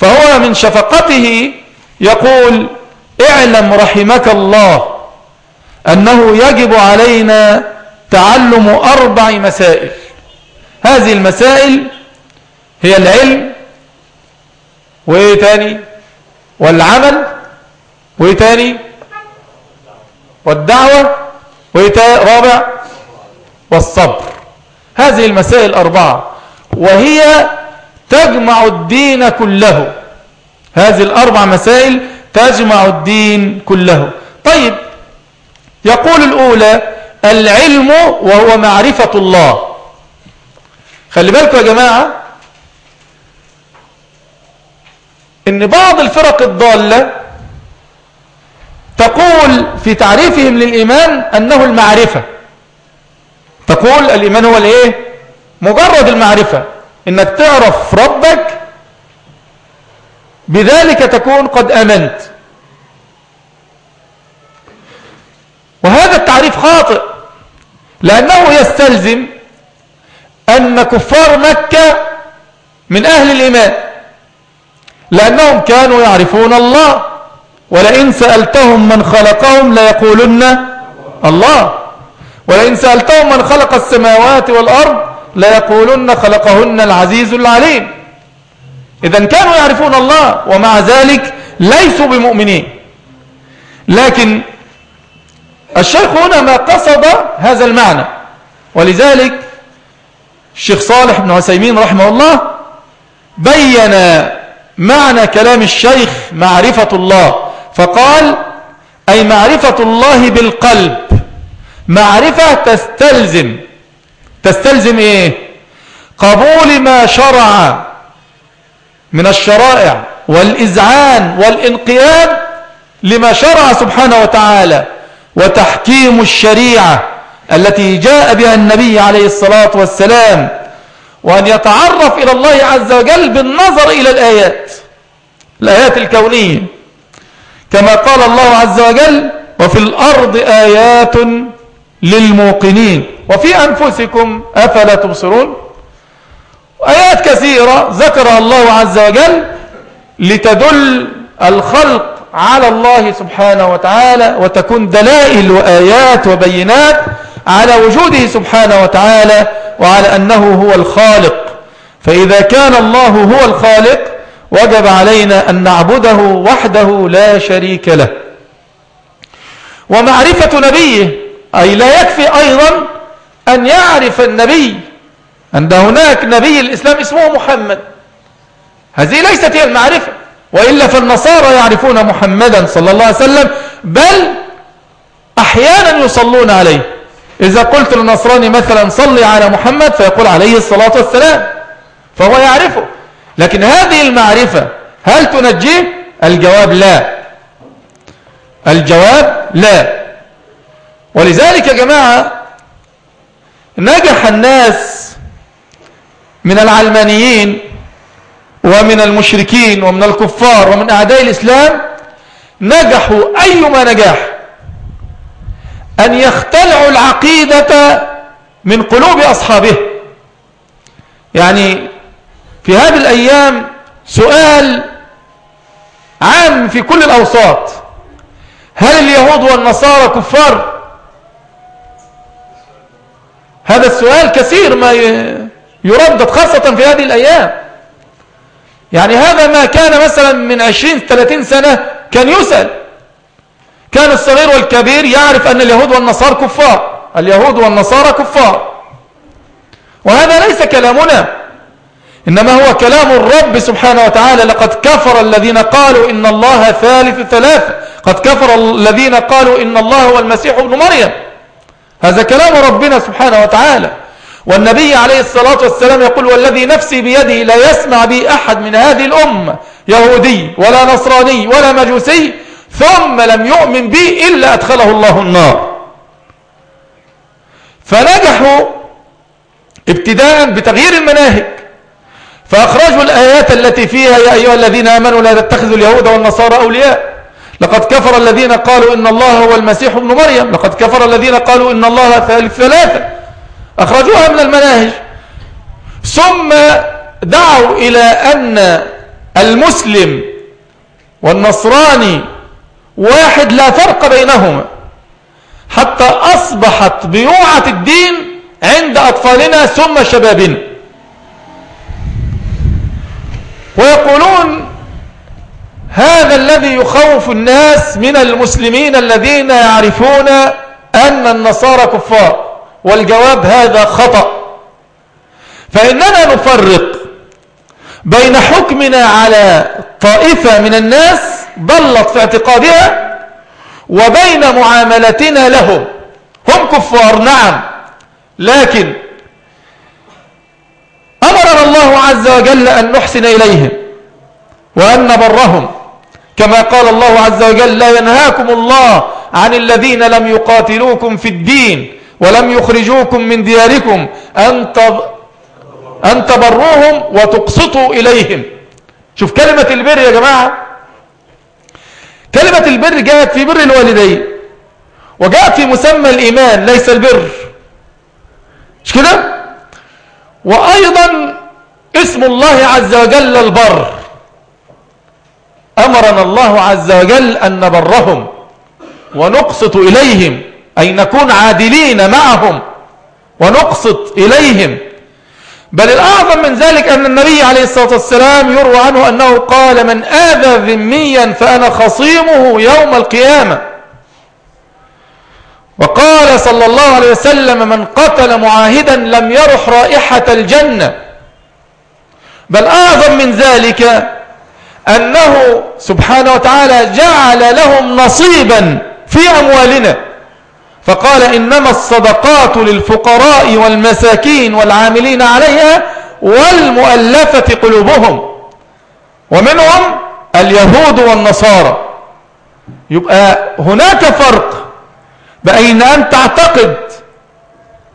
فهو من شفقته يقول اعلم رحمك الله أنه يجب علينا تعلم أربع مسائل. هذه المسائل هي العلم وإيه تاني والعمل وإيه تاني والدعوة وإيه رابع والصبر. هذه المسائل الأربعة وهي تجمع الدين كله. هذه الأربع مسائل تجمع الدين كله. طيب يقول الأولى العلم وهو معرفة الله. خلي بالكم يا جماعة إن بعض الفرق الضالة تقول في تعريفهم للإيمان أنه المعرفة. تقول الإيمان هو الإيه؟ مجرد المعرفة. إنك تعرف ربك بذلك تكون قد أمنت. وهذا التعريف خاطئ لأنه يستلزم أن كفار مكة من أهل الإيمان لأنهم كانوا يعرفون الله ولئن سألتهم من خلقهم ليقولن الله ولئن سألتهم من خلق السماوات والأرض ليقولن خلقهن العزيز العليم. إذا كانوا يعرفون الله ومع ذلك ليسوا بمؤمنين. لكن الشيخ هنا ما قصد هذا المعنى. ولذلك الشيخ صالح بن عسيمين رحمه الله بين معنى كلام الشيخ معرفة الله. فقال أي معرفة الله بالقلب. معرفة تستلزم. تستلزم إيه؟ قبول ما شرع من الشرائع والإذعان والإنقياد لما شرع سبحانه وتعالى وتحكيم الشريعة التي جاء بها النبي عليه الصلاة والسلام وأن يتعرف إلى الله عز وجل بالنظر إلى الآيات الآيات الكونية. كما قال الله عز وجل وفي الأرض آيات للموقنين. وفي أنفسكم أفلا تبصرون؟ آيات كثيرة ذكرها الله عز وجل لتدل الخلق على الله سبحانه وتعالى وتكون دلائل وآيات وبينات على وجوده سبحانه وتعالى وعلى أنه هو الخالق. فإذا كان الله هو الخالق وجب علينا أن نعبده وحده لا شريك له. ومعرفة نبيه أي لا يكفي أيضا أن يعرف النبي أن هناك نبي الإسلام اسمه محمد. هذه ليست هي المعرفة وإلا فالنصارى يعرفون محمدا صلى الله عليه وسلم بل أحيانا يصلون عليه. إذا قلت للنصراني مثلا صلي على محمد فيقول عليه الصلاة والسلام فهو يعرفه. لكن هذه المعرفة هل تنجيه؟ الجواب لا. الجواب لا. ولذلك يا جماعة نجح الناس من العلمانيين ومن المشركين ومن الكفار ومن أعداء الإسلام نجحوا أيما نجاح أن يختلعوا العقيدة من قلوب أصحابه. يعني في هذه الأيام سؤال عام في كل الأوساط. هل اليهود والنصارى كفار هذا السؤال كثير ما يردد خاصة في هذه الأيام. يعني هذا ما كان مثلا من عشرين ثلاثين سنة كان يسأل. كان الصغير والكبير يعرف أن اليهود والنصارى كفار. اليهود والنصارى كفار. وهذا ليس كلامنا. إنما هو كلام الرب سبحانه وتعالى. لقد كفر الذين قالوا إن الله ثالث ثلاثة. قد كفر الذين قالوا إن الله هو المسيح ابن مريم. هذا كلام ربنا سبحانه وتعالى. والنبي عليه الصلاة والسلام يقول والذي نفسي بيده لا يسمع بي أحد من هذه الأمة يهودي ولا نصراني ولا مجوسي ثم لم يؤمن بي إلا أدخله الله النار. فنجحوا ابتداء بتغيير المناهج. فأخرجوا الآيات التي فيها يا أيها الذين آمنوا لا تتخذوا اليهود والنصارى أولياء. لقد كفر الذين قالوا إن الله هو المسيح ابن مريم. لقد كفر الذين قالوا إن الله ثالث ثلاثة أخرجوها من المناهج. ثم دعوا إلى أن المسلم والنصراني واحد لا فرق بينهما. حتى أصبحت بيوعة الدين عند أطفالنا ثم شبابنا. ويقولون هذا الذي يخوف الناس من المسلمين الذين يعرفون أن النصارى كفار والجواب هذا خطأ. فإننا نفرق بين حكمنا على طائفة من الناس ضلت في اعتقادها وبين معاملتنا لهم. هم كفار نعم. لكن أمرنا الله عز وجل أن نحسن إليهم وأن نبرهم. كما قال الله عز وجل لا ينهاكم الله عن الذين لم يقاتلوكم في الدين ولم يخرجوكم من دياركم أن أن تبروهم وتقسطوا إليهم. شوف كلمة البر يا جماعة. كلمة البر جاءت في بر الوالدين وجاءت في مسمى الإيمان ليس البر. مش كده؟ وأيضا اسم الله عز وجل البر. أمرنا الله عز وجل أن نبرهم ونقسط إليهم أي نكون عادلين معهم ونقسط إليهم. بل الأعظم من ذلك أن النبي عليه الصلاة والسلام يروى عنه أنه قال من آذى ذميا فأنا خصيمه يوم القيامة وقال صلى الله عليه وسلم من قتل معاهدا لم يرح رائحة الجنة بل أعظم من ذلك أنه سبحانه وتعالى جعل لهم نصيبا في أموالنا. فقال إنما الصدقات للفقراء والمساكين والعاملين عليها والمؤلفة قلوبهم. ومنهم اليهود والنصارى. يبقى هناك فرق بين أن تعتقد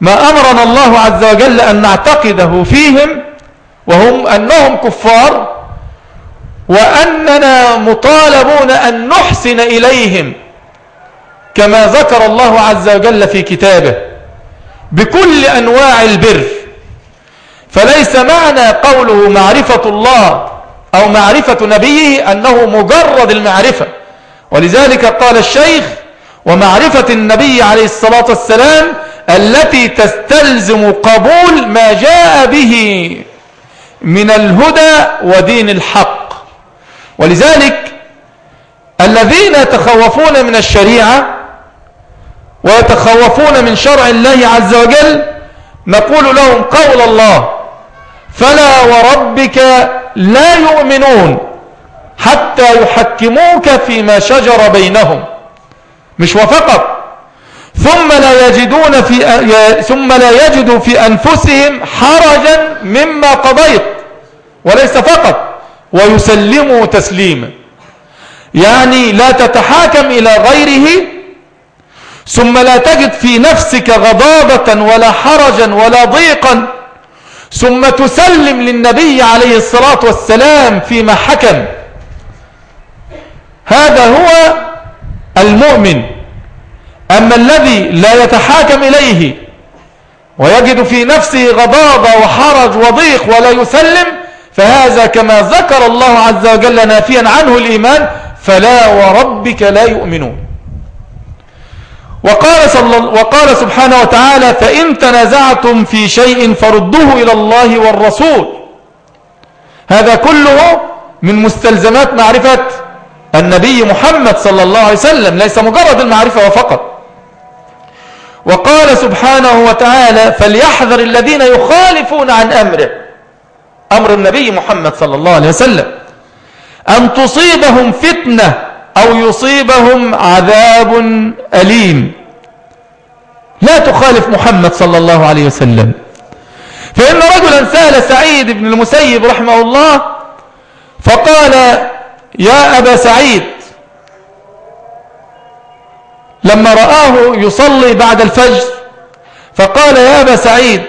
ما أمرنا الله عز وجل أن نعتقده فيهم وهم أنهم كفار وأننا مطالبون أن نحسن إليهم كما ذكر الله عز وجل في كتابه بكل أنواع البر. فليس معنى قوله معرفة الله أو معرفة نبيه أنه مجرد المعرفة. ولذلك قال الشيخ ومعرفة النبي عليه الصلاة والسلام التي تستلزم قبول ما جاء به من الهدى ودين الحق. ولذلك الذين يتخوفون من الشريعة ويتخوفون من شرع الله عز وجل نقول لهم قول الله فلا وربك لا يؤمنون حتى يحكموك فيما شجر بينهم مش وفقط. ثم لا يجدون في ثم لا يجدوا في أنفسهم حرجا مما قضيت وليس فقط. ويسلموا تسليما يعني لا تتحاكم إلى غيره ثم لا تجد في نفسك غضابة ولا حرجا ولا ضيقا ثم تسلم للنبي عليه الصلاة والسلام فيما حكم. هذا هو المؤمن. أما الذي لا يتحاكم إليه ويجد في نفسه غضاضة وحرج وضيق ولا يسلم فهذا كما ذكر الله عز وجل نافيا عنه الإيمان فلا وربك لا يؤمنون. وقال, وقال سبحانه وتعالى فإن تنازعتم في شيء فردوه إلى الله والرسول. هذا كله من مستلزمات معرفة النبي محمد صلى الله عليه وسلم ليس مجرد المعرفة وفقط وقال سبحانه وتعالى فليحذر الذين يخالفون عن أمره. أمر النبي محمد صلى الله عليه وسلم. أن تصيبهم فتنة أو يصيبهم عذاب أليم. لا تخالف محمد صلى الله عليه وسلم. فإن رجلا سأل سعيد بن المسيب رحمه الله فقال يا أبا سعيد لما رآه يصلي بعد الفجر فقال يا أبا سعيد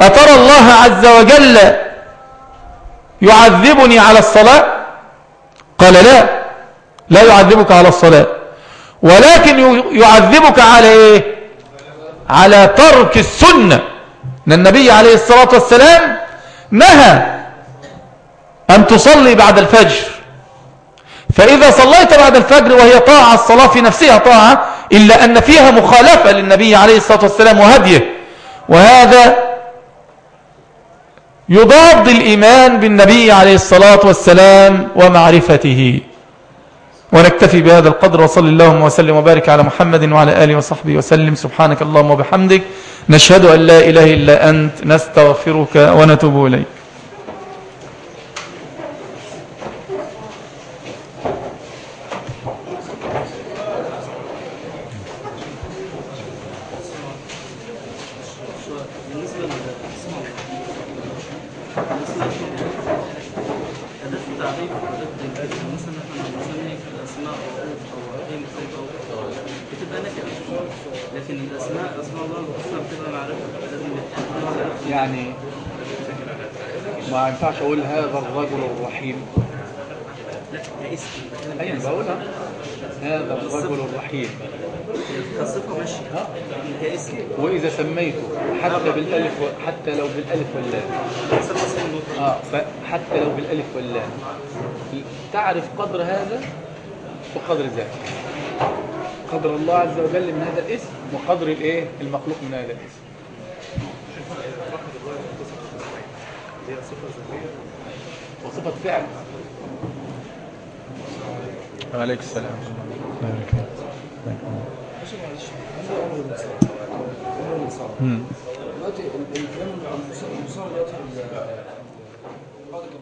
أترى الله عز وجل يعذبني على الصلاة؟ قال لا لا يعذبك على الصلاة. ولكن يعذبك على إيه؟ على ترك السنة. إن النبي عليه الصلاة والسلام نهى أن تصلي بعد الفجر. فإذا صليت بعد الفجر وهي طاعة الصلاة في نفسها طاعة إلا أن فيها مخالفة للنبي عليه الصلاة والسلام وهديه. وهذا يضاد الإيمان بالنبي عليه الصلاة والسلام ومعرفته. ونكتفي بهذا القدر وصلى اللهم وسلم وبارك على محمد وعلى آله وصحبه وسلم. سبحانك اللهم وبحمدك. نشهد أن لا إله إلا أنت. نستغفرك ونتوب إليك. أقول هذا الرجل الرحيم. كاسم أيوه بقولها. هذا الرجل الرحيم. كاسم وإذا سميته حتى بالألف حتى لو بالألف واللام. آه حتى لو بالألف واللام. تعرف قدر هذا؟ وقدر ذاك. قدر الله عز وجل من هذا الاسم وقدر الإيه؟ المخلوق من هذا الاسم. هي صفة ذاتية وصفة فعل. عليك السلام. دلوقتي الكلام المصار دلوقتي